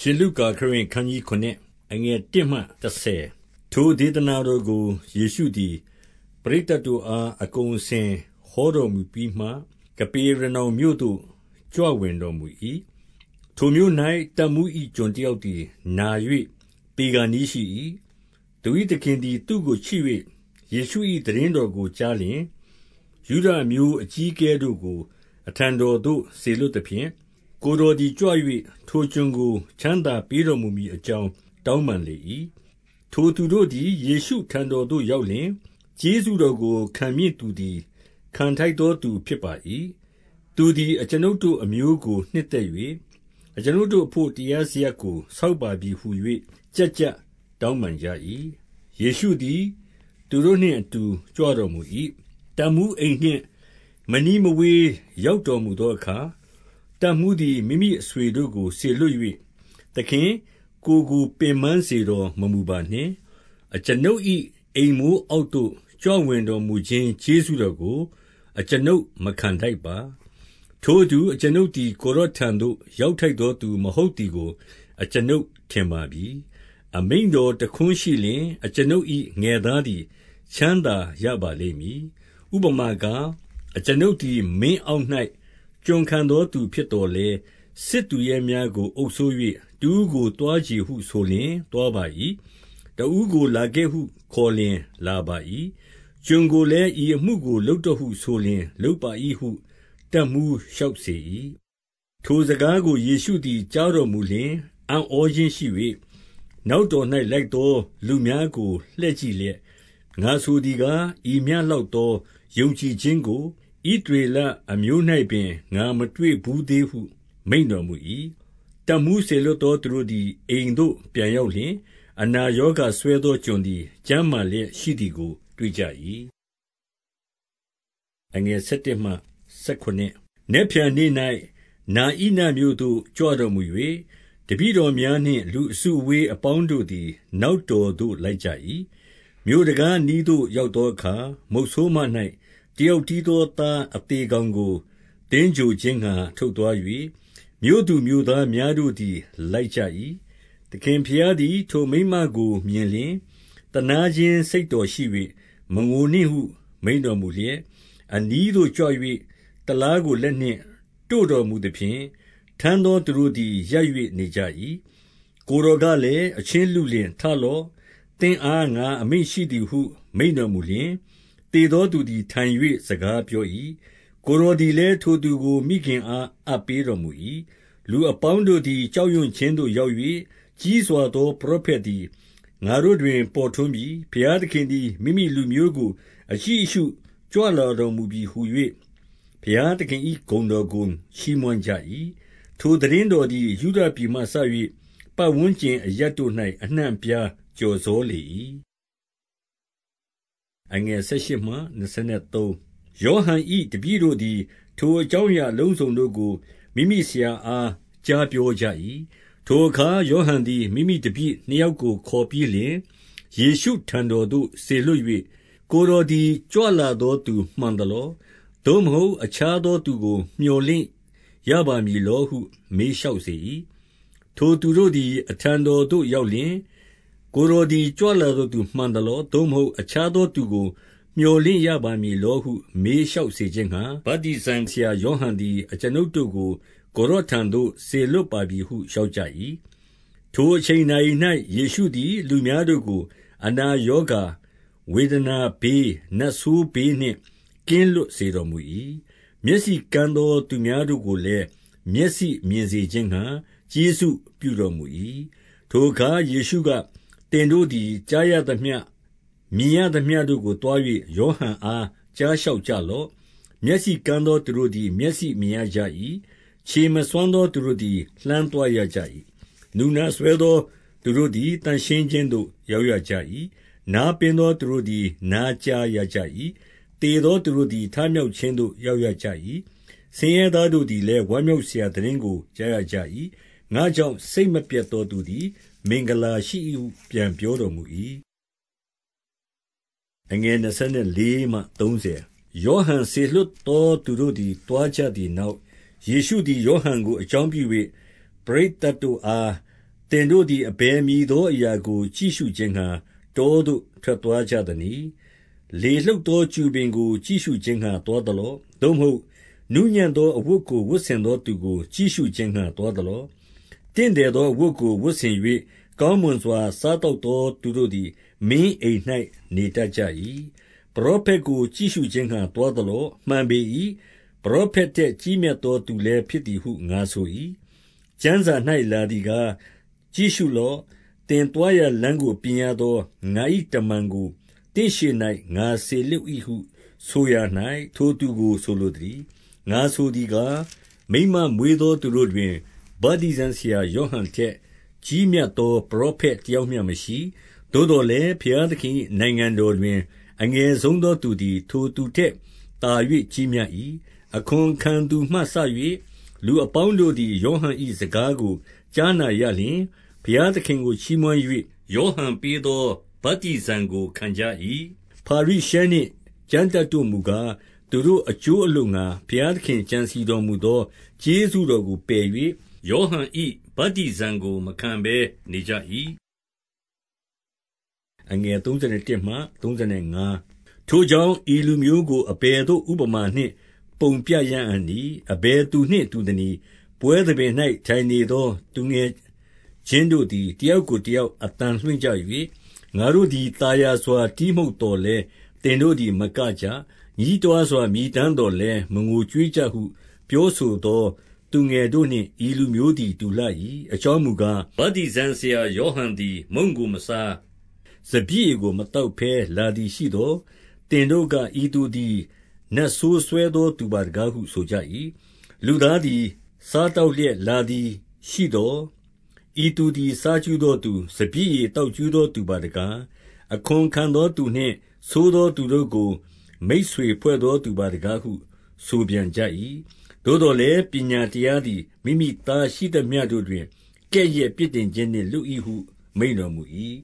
ရှင်လုကာခရစ်ဝင်ခန်းကြီး9အငယ်1မှ30ထိုဒေသနာတော်ကိုယေရှုသည်ပရိသတ်တို့အားအကုန်အစင်ဟောတော်မူပြီးမှကပေရနောင်မြို့သို့ကြွဝင်တော်မူ၏ထိုမြို့၌တမှုဤကျွန်တယောက်သည်နာ၍ပေဂန်ဤရှိ၏သူ၏သခင်သည်သူ့ကိုချစ်၍ယေရှု၏တရင်တော်ကိုကြားလျင်ယူဒာမျိုးအကြီးကဲတို့ကို အထံတော်သို့ဆေလွတ်သည်ဖြင့် ကိုယ်တော်သည်ကြွ၍ထိုကျွန်ကို ချမ်းသာပေးတော်မူမည်အကြောင်း တောင်းပန်လေ၏။ထိုသူတို့သည် ယေရှုထံတော်သို့ရောက်လျှင်၊ကျေးဇူးတော်ကို ခံမည့်သူသည် ခံထိုက်သောသူဖြစ်ပါ၏။သူသည် အကျွန်ုပ်တို့အမျိုးကို နှစ်သက်၍၊အကျွန်ုပ်တို့အဘို့ တရားစရပ်ကို ဆောက်ပါပြီဟူ၍ကျပ်ကျပ်တောင်းပန်ကြ၏။ယေရှုသည် သူတို့နှင့်အတူ ကြွတော်မူ၏။တပ်မှူးအိမ်နှင့် မနီးမဝေးရောက်တော်မူသောအခါ တပ်မှူးသည် မိမိအဆွေတို့ကို စေလွှတ်၍၊သခင်၊ကိုယ်ကို ပင်ပန်းစေတော်မမူပါနှင့်။အကျွန်ုပ်၏အိမ်မိုးအောက်သို့ကြွဝင်တော်မူခြင်း ကျေးဇူးတော်ကို အကျွန်ုပ်မခံထိုက်ပါ။ထိုအတူ အကျွန်ုပ်သည် ကိုယ်တော်ထံသို့ ရောက်ထိုက်သောသူ မဟုတ်သည်ကို အကျွန်ုပ်ထင်ပါပြီ။အမိန့်တော်တခွန်းရှိလျှင် အကျွန်ုပ်၏ငယ်သားသည် ချမ်းသာရပါလိမ့်မည်။ဥပမာကား၊အကျွန်ုပ်သည် မင်းအောက်၌ ကျွန်ခံသောသူဖြစ်သော်လည်း၊စစ်သူရဲများကို အုပ်စိုး၍တဦးကို သွားချေဟုဆိုလျှင် သွားပါ၏။တဦးကို လာခဲ့ဟုခေါ်လျှင် လာပါ၏။ကျွန်ကိုလည်း ဤအမှုကို လုပ်တော့ဟုဆိုလျှင် လုပ်ပါ၏ဟု တပ်မှူးလျှောက်စေ၏။ထိုစကားကို ယေရှုသည် ကြားတော်မူလျှင် အံ့ဩခြင်းရှိ၍၊နောက်တော်၌လိုက်သောလူများကို လှည့်ကြည့်လျက်၊ငါဆိုသည်ကား၊ဤမျှလောက်သော ယုံကြည်ခြင်းကို ဣသရေလအမျိုး၌ပင် ငါမတွေ့ဘူးသေးဟု မိန့်တော်မူ၏။တပ်မှူးစေလွှတ်သောသူတို့သည် အိမ်သို့ပြန်ရောက်လျှင်၊အနာရောဂါစွဲသော ကျွန်သည် ကျန်းမာလျက်ရှိသည်ကို တွေ့ကြ၏။11 နက်ဖြန်နေ့၌နာဣနမြို့သို့ ကြွတော်မူ၍၊တပည့်တော်များနှင့် လူအစုအဝေးအပေါင်းတို့သည် နောက်တော်သို့ လိုက်ကြ၏။မြို့တံခါးအနီးသို့ ရောက်သောအခါ၊မုတ်ဆိုးမ၌ တယောက်တည်းသောသားအသေကောင်ကို သင်္ဂြိုဟ်ခြင်းငှါ ထုတ်သွား၍၊မြို့သူမြို့သားများတို့သည် လိုက်ကြ၏။သခင်ဘုရားသည် ထိုမိန်းမကိုမြင်လျှင်၊သနားခြင်းစိတ်တော်ရှိ၍မငိုနှင့်ဟု မိန့်တော်မူလျက်၊အနီးသို့ကြွ၍တလားကိုလက်နှင့် တို့တော်မူသဖြင့်၊ထမ်းသောသူတို့သည် ရပ်၍နေကြ၏။ကိုယ်တော်ကလည်း၊အချင်းလုလင်၊ထလော့။သင့်အား ငါအမိန့်ရှိသည်ဟု မိန့်တော်မူလျှင်၊ သေသောသူသည် ထိုင်၍စကားပြော၏။ကိုယ်တော်သည်လည်း ထိုသူကို မိခင်အား အပ်ပေးတော်မူ၏။လူအပေါင်းတို့သည် ကြောက်ရွံ့ခြင်းသို့ ရောက်၍၊ကြီးစွာသော ပရောဖက်သည် ငါတို့တွင် ပေါ်ထွန်းပြီ။ဘုရားသခင်သည် မိမိလူမျိုးကို အကြည့်အရှု ကြွလာတော်မူပြီဟူ၍ဘုရားသခင်၏ဂုဏ်တော်ကို ချီးမွမ်းကြ၏။ထိုသိတင်းတော်သည် ယုဒပြည်မှစ၍ပတ်ဝန်းကျင်အရပ်တို့၌အနှံ့အပြား ကျော်စောလေ၏။ ယောဟန်၏တပည့်တို့သည် ထိုအကြောင်းအရာအလုံးစုံတို့ကို မိမိဆရာအား ကြားပြောကြ၏။ထိုအခါယောဟန်သည် မိမိတပည့်နှစ်ယောက်ကို ခေါ်ပြီးလျှင်၊ယေရှုထံတော်သို့ စေလွှတ်၍၊ကိုယ်တော်သည် ကြွလာသောသူမှန်သလော။သို့မဟုတ် အခြားသောသူကို မြော်လင့်ရပါမည်လောဟု မေးလျှောက်စေ၏။ထိုသူတို့သည် အထံတော်သို့ရောက်လျှင်၊ ကိုယ်တော်သည် ကြွလာသောသူမှန်သလော။သို့မဟုတ် အခြားသောသူကို မြော်လင့်ရပါမည်လောဟု မေးလျှောက်စေခြင်းငှါ၊ဗတ္တိဇံဆရာယောဟန်သည် အကျွန်ုပ်တို့ကို ကိုယ်တော်ထံသို့ စေလွှတ်ပါပြီဟု လျှောက်ကြ၏။ထိုအချိန်နာရီ၌ယေရှုသည် လူများတို့ကို အနာရောဂါ၊ဝေဒနာဘေး၊နတ်ဆိုးဘေးနှင့် ကင်းလွတ်စေတော်မူ၏။မျက်စိကန်းသောသူများတို့ကိုလည်း မျက်စိမြင်စေခြင်းငှါ ကျေးဇူးပြုတော်မူ၏။ထိုအခါ ယေရှုက၊ သင်တို့သည် ကြားရသမျှ မြင်ရသမျှတို့ကို သွား၍ယောဟန်အား ကြားလျှောက်ကြလော့။မျက်စိကန်းသောသူတို့သည် မျက်စိမြင်ရကြ၏။ခြေမစွမ်းသောသူတို့သည် လှမ်းသွားရကြ၏။နူနာစွဲသောသူတို့သည် သန့်ရှင်းခြင်းသို့ ရောက်ရကြ၏။နားပင်းသောသူတို့သည် နားကြားရကြ၏။သေသောသူတို့သည် ထမြောက်ခြင်းသို့ ရောက်ရကြ၏။ဆင်းရဲသားတို့သည်လည်း ဝမ်းမြောက်စရာသိတင်းကို ကြားရကြ၏။ ငါ့ကြောင့် စိတ်မပျက်သောသူသည် မင်္ဂလာရှိ၏ဟု ပြန်ပြောတော်မူ၏24 ယောဟန်စေလွှတ်သောသူတို့သည် သွားကြသည်နောက်၊ယေရှုသည် ယောဟန်ကို အကြောင်းပြု၍ပရိသတ်တို့အား သင်တို့သည် အဘယ်မည်သောအရာကို ကြည့်ရှုခြင်းငှါ တောသို့ ထွက်သွားကြသနည်း။လေလှုပ်သော ကျူပင်ကို ကြည့်ရှုခြင်းငှါ သွားသလော့။သို့မဟုတ် နူးညံ့သောအဝတ်ကို ဝတ်ဆင်သောသူကို ကြည့်ရှုခြင်းငှါ သွားသလော့။ တင့်တယ်သောအဝတ်ကို ဝတ်ဆင်၍၊ကောင်းမွန်စွာ စားသောက်သော သူတို့သည် မင်းအိမ်၌နေတတ်ကြ၏။ပရောဖက်ကို ကြည့်ရှုခြင်းငှါ သွားသလော့။မှန်ပေ၏။ပရောဖက်ထက် ကြီးမြတ်သောသူလည်း ဖြစ်သည်ဟု ငါဆို၏။ကျမ်းစာ၌လာသည်ကား၊ကြည့်ရှုလော့။သင်သွားရာလမ်းကိုပြင်ရသော ငါ၏တမန်ကို သင့်ရှေ့၌ငါစေလွှတ်၏ဟု ဆိုရာ၌ထိုသူကို ဆိုလိုသတည်း။ငါဆိုသည်ကား၊မိန်းမမွေးသောသူတို့တွင် ဗတ္တိဇံဆရာယောဟန်ထက် ကြီးမြတ်သော ပရောဖက် တယောက်မျှမရှိ။သို့သော်လည်း ဘုရားသခင်၏နိုင်ငံတော်တွင် အငယ်ဆုံးသောသူသည် ထိုသူထက်သာ၍ကြီးမြတ်၏။အခွန်ခံသူမှစ၍လူအပေါင်းတို့သည် ယောဟန်၏စကားကို ကြားနာရလျှင်၊ဘုရားသခင်ကို ချီးမွမ်း၍ယောဟန်ပေးသော ဗတ္တိဇံကို ခံကြ၏။ဖာရိရှဲနှင့် ကျမ်းတတ်တို့မူကား၊သူတို့အကျိုး အလိုငှါ ဘုရားသခင်ကြံစည်တော်မူသော ကျေးဇူးတော်ကို ပယ်၍ ယောဟန်၏ဗတ္တိဇံကို မခံဘဲနေကြ၏။ထိုကြောင့်၊ဤလူမျိုးကို အဘယ်သို့ ဥပမာနှင့် ပုံပြရအံ့နည်း။အဘယ်သူနှင့်တူသနည်း။ပွဲသဘင်၌ထိုင်နေသော သူငယ်ချင်းတို့သည် တယောက်ကိုတယောက် အသံလွှင့်ကြ၍၊ငါတို့သည် သာယာစွာ တီးမှုတ်သော်လည်း သင်တို့သည် မကကြ။ညည်းတွားစွာ မြည်တမ်းသော်လည်း မငိုကြွေးကြဟု ပြောဆိုသော သူငယ်တို့နှင့် ဤလူမျိုးသည် တူလှ၏။အကြောင်းမူကား၊ဗတ္တိဇံဆရာယောဟန်သည် မုန့်ကိုမစား၊စပျစ်ရည်ကို မသောက်ဘဲလာသည်ရှိသော်၊သင်တို့က၊ဤသူသည် နတ်ဆိုးစွဲသောသူပါတကားဟု ဆိုကြ၏။လူသားသည် စားသောက်လျက်လာသည်ရှိသော်၊ဤသူသည် စားကြူးသောသူ၊စပျစ်ရည်သောက်ကြူးသောသူပါတကား။အခွန်ခံသောသူနှင့် ဆိုးသောသူတို့ကို မိတ်ဆွေဖွဲ့သောသူပါတကားဟု ဆိုပြန်ကြ၏။ သို့သော်လည်းပညာတရားသည် မိမိသားရှိသမျှတို့တွင် ကဲ့ရဲ့ပြစ်တင်ခြင်းနှင့် လွတ်၏ဟု မိန့်တော်မူ၏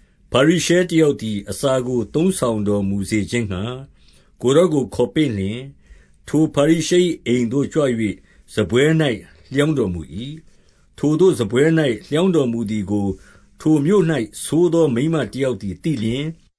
။ဖာရိရှဲတယောက်သည် အစာကို သုံးဆောင်တော်မူစေခြင်းငှါ ကိုယ်တော်ကို ခေါ်ပင့်လျှင်၊ထိုဖာရိရှဲ၏အိမ်သို့ကြွ၍စားပွဲ၌လျောင်းတော်မူ၏။ထိုသို့စားပွဲ၌လျောင်းတော်မူသည်ကို ထိုမြို့၌ဆိုးသောမိန်းမတယောက်သည် သိလျှင်၊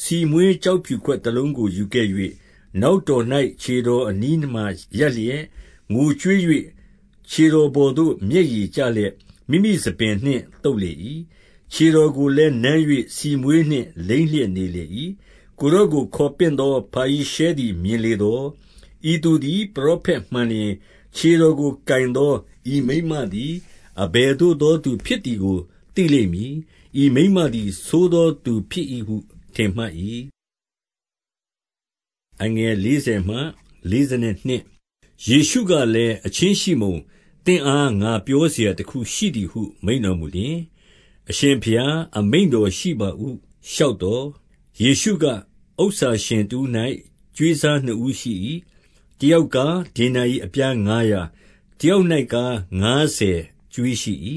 ဆီမွှေးကျောက်ဖြူခွက်တလုံးကိုယူခဲ့၍နောက်တော်၌ခြေတော်အနီးမှာရပ်လျက် ငိုကြွေး၍ခြေတော်ပေါ်သို့ မျက်ရည်ကျလျက် မိမိဆံပင်နှင့် သုတ်လေ၏။ခြေတော်ကိုလည်း နမ်း၍ဆီမွှေးနှင့် လိမ်းလျက်နေလေ၏။ကိုယ်တော်ကို ခေါ်ပင့်သော ဖာရိရှဲသည် မြင်လေသော်၊ဤသူသည် ပရောဖက်မှန်လျှင် ခြေတော်ကို ကိုင်သော ဤမိန်းမသည် အဘယ်သို့သောသူဖြစ်သည်ကို သိလိမ့်မည်။ဤမိန်းမသည် ဆိုးသောသူဖြစ်၏ဟု ထင်မှတ်၏။ယေရှုကလည်း၊အချင်းရှိမုန်၊သင့်အား ငါပြောစရာတခုရှိသည်ဟု မိန့်တော်မူလျှင်၊အရှင်ဘုရား အမိန့်တော်ရှိပါဟု လျှောက်သော်၊ယေရှုက၊ဥစ္စာရှင်တဦး၌ကြွေးစားနှစ်ဦးရှိ၏။တယောက်ကား ဒေနာရိအပြားငါးရာ၊တယောက်၌ကား ငါးဆယ်ကြွေးရှိ၏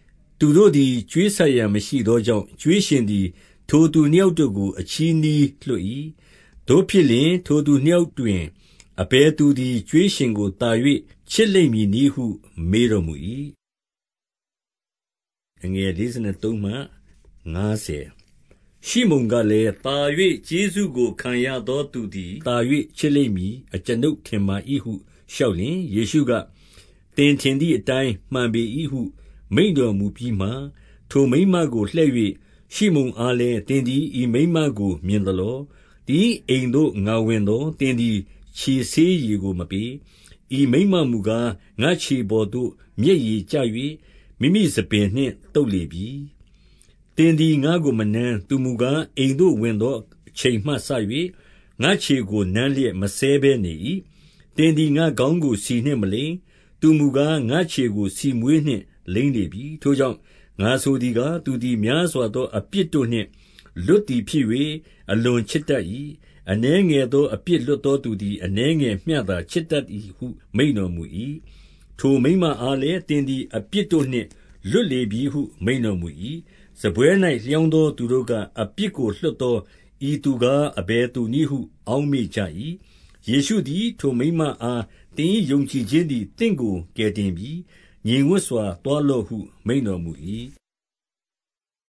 ။သူတို့သည် ကြွေးဆပ်ရန်မရှိသောကြောင့် ကြွေးရှင်သည် ထိုသူနှစ်ယောက်တို့ကို အချည်းနှီးလွှတ်၏။သို့ဖြစ်လျှင် ထိုသူနှစ်ယောက်တွင် အဘယ်သူသည် ကြွေးရှင်ကိုသာ၍ချစ်လိမ့်မည်နည်းဟု မေးတော်မူ၏။ရှိမုန်ကလည်း၊သာ၍ကျေးဇူးကိုခံရသောသူသည် သာ၍ချစ်လိမ့်မည် အကျွန်ုပ်ထင်ပါ၏ဟု လျှောက်လျှင်၊ယေရှုက၊သင်ထင်သည်အတိုင်း မှန်ပေ၏ဟု မိန့်တော်မူပြီးမှ၊ထိုမိန်းမကိုလှည့်၍ ရှိမုန်အားလည်း၊သင်သည် ဤမိန်းမကို မြင်သလော။သင်၏အိမ်သို့ ငါဝင်သော် သင်သည် ခြေဆေးရေကို မပေး။ဤမိန်းမမူကား ငါ့ခြေပေါ်သို့ မျက်ရည်ကျ၍မိမိဆံပင်နှင့် သုတ်လေပြီ။သင်သည် ငါ့ကို မနမ်း။သူမူကား အိမ်သို့ဝင်သော အချိန်မှစ၍ငါ့ခြေကို နမ်းလျက် မစဲဘဲနေ၏။သင်သည် ငါ့ခေါင်းကို ဆီနှင့်မလိမ်း။သူမူကား ငါ့ခြေကို ဆီမွှေးနှင့် လိမ်းလေပြီ။ထိုကြောင့် ငါဆိုသည်ကား၊သူသည်များစွာသော အပြစ်တို့နှင့် လွတ်သည်ဖြစ်၍အလွန်ချစ်တတ်၏။အနည်းငယ်သော အပြစ်လွတ်သောသူသည် အနည်းငယ်မျှသာ ချစ်တတ်သည်ဟု မိန့်တော်မူ၏။ထိုမိန်းမအားလည်း၊သင်သည် အပြစ်တို့နှင့် လွတ်လေပြီဟု မိန့်တော်မူ၏။စားပွဲ၌လျောင်းသောသူတို့က၊အပြစ်ကိုလွှတ်သော ဤသူကား အဘယ်သူနည်းဟု အောက်မေ့ကြ၏။ယေရှုသည် ထိုမိန်းမအား၊သင်၏ယုံကြည်ခြင်းသည် သင့်ကို ကယ်တင်ပြီ ညီ说：“多老会没那么易၏